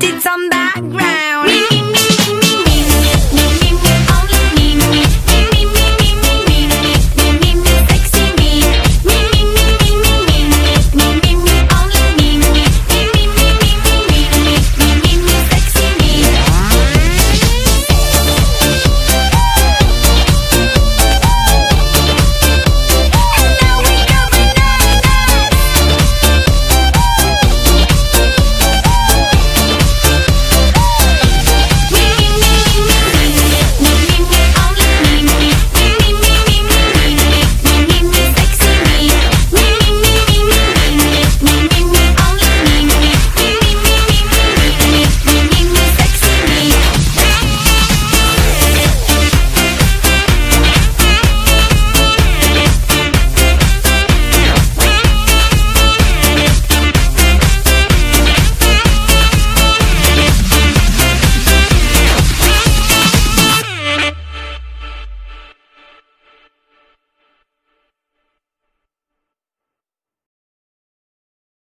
did some background.